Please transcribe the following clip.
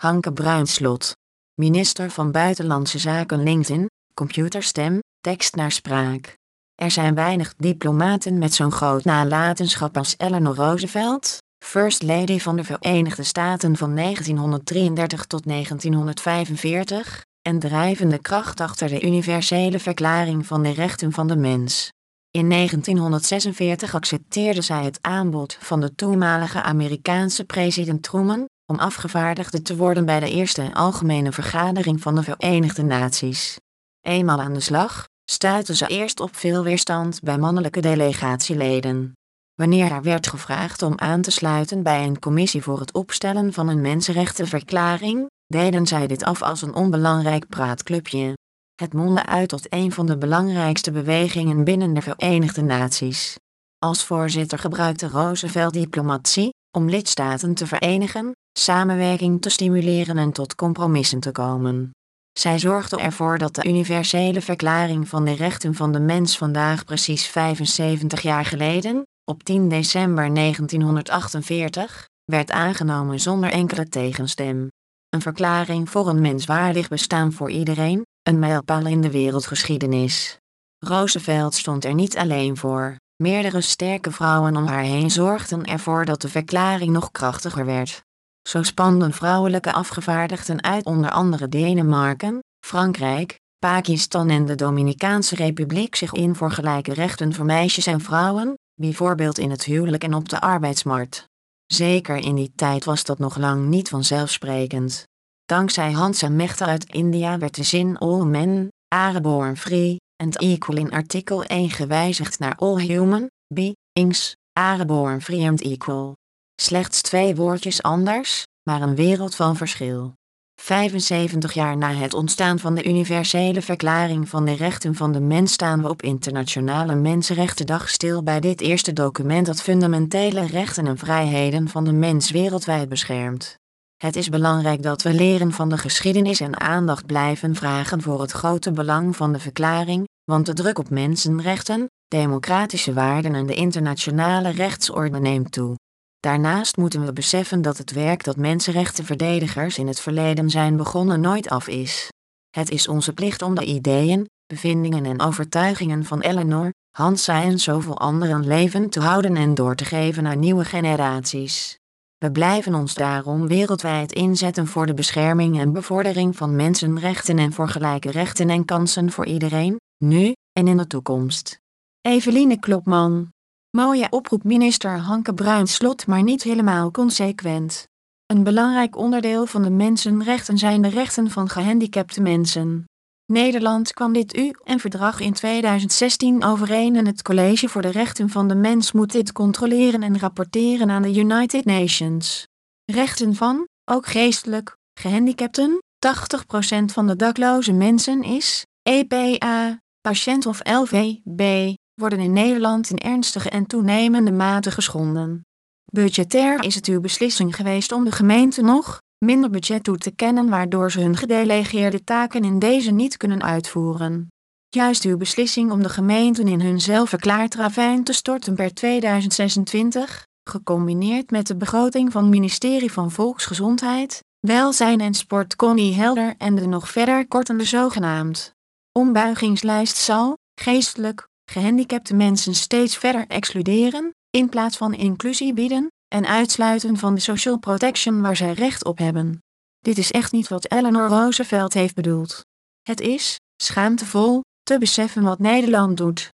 Hanke Bruinslot. Minister van Buitenlandse Zaken LinkedIn, computerstem, tekst naar spraak. Er zijn weinig diplomaten met zo'n groot nalatenschap als Eleanor Roosevelt, First Lady van de Verenigde Staten van 1933 tot 1945, en drijvende kracht achter de universele verklaring van de rechten van de mens. In 1946 accepteerde zij het aanbod van de toenmalige Amerikaanse president Truman om afgevaardigde te worden bij de eerste algemene vergadering van de Verenigde Naties. Eenmaal aan de slag, stuitte ze eerst op veel weerstand bij mannelijke delegatieleden. Wanneer haar werd gevraagd om aan te sluiten bij een commissie voor het opstellen van een mensenrechtenverklaring, deden zij dit af als een onbelangrijk praatclubje. Het mondde uit tot een van de belangrijkste bewegingen binnen de Verenigde Naties. Als voorzitter gebruikte Roosevelt diplomatie om lidstaten te verenigen, samenwerking te stimuleren en tot compromissen te komen. Zij zorgde ervoor dat de Universele Verklaring van de Rechten van de Mens vandaag precies 75 jaar geleden, op 10 december 1948, werd aangenomen zonder enkele tegenstem. Een verklaring voor een menswaardig bestaan voor iedereen, een mijlpaal in de wereldgeschiedenis. Roosevelt stond er niet alleen voor, meerdere sterke vrouwen om haar heen zorgden ervoor dat de verklaring nog krachtiger werd. Zo spanden vrouwelijke afgevaardigden uit onder andere Denemarken, Frankrijk, Pakistan en de Dominicaanse Republiek zich in voor gelijke rechten voor meisjes en vrouwen, bijvoorbeeld in het huwelijk en op de arbeidsmarkt. Zeker in die tijd was dat nog lang niet vanzelfsprekend. Dankzij Hansa Mehta uit India werd de zin All men, are born free, and equal in artikel 1 gewijzigd naar All human, beings, are born free and equal. Slechts twee woordjes anders, maar een wereld van verschil. 75 jaar na het ontstaan van de Universele Verklaring van de Rechten van de Mens staan we op Internationale Mensenrechtendag stil bij dit eerste document dat fundamentele rechten en vrijheden van de mens wereldwijd beschermt. Het is belangrijk dat we leren van de geschiedenis en aandacht blijven vragen voor het grote belang van de verklaring, want de druk op mensenrechten, democratische waarden en de internationale rechtsorde neemt toe. Daarnaast moeten we beseffen dat het werk dat mensenrechtenverdedigers in het verleden zijn begonnen nooit af is. Het is onze plicht om de ideeën, bevindingen en overtuigingen van Eleanor, Hansa en zoveel anderen leven te houden en door te geven aan nieuwe generaties. We blijven ons daarom wereldwijd inzetten voor de bescherming en bevordering van mensenrechten en voor gelijke rechten en kansen voor iedereen, nu en in de toekomst. Eveline Klopman Mooie oproep minister Hanke Bruinslot maar niet helemaal consequent. Een belangrijk onderdeel van de mensenrechten zijn de rechten van gehandicapte mensen. Nederland kwam dit UN-verdrag in 2016 overeen en het College voor de Rechten van de Mens moet dit controleren en rapporteren aan de United Nations. Rechten van, ook geestelijk, gehandicapten, 80% van de dakloze mensen is, EPA, patiënt of LVB, worden in Nederland in ernstige en toenemende mate geschonden. Budgetair is het uw beslissing geweest om de gemeente nog minder budget toe te kennen waardoor ze hun gedelegeerde taken in deze niet kunnen uitvoeren. Juist uw beslissing om de gemeenten in hun zelfverklaard ravijn te storten per 2026, gecombineerd met de begroting van ministerie van Volksgezondheid, Welzijn en Sport Connie Helder en de nog verder kortende zogenaamd ombuigingslijst zal, geestelijk, gehandicapte mensen steeds verder excluderen, in plaats van inclusie bieden en uitsluiten van de social protection waar zij recht op hebben. Dit is echt niet wat Eleanor Roosevelt heeft bedoeld. Het is, schaamtevol, te beseffen wat Nederland doet.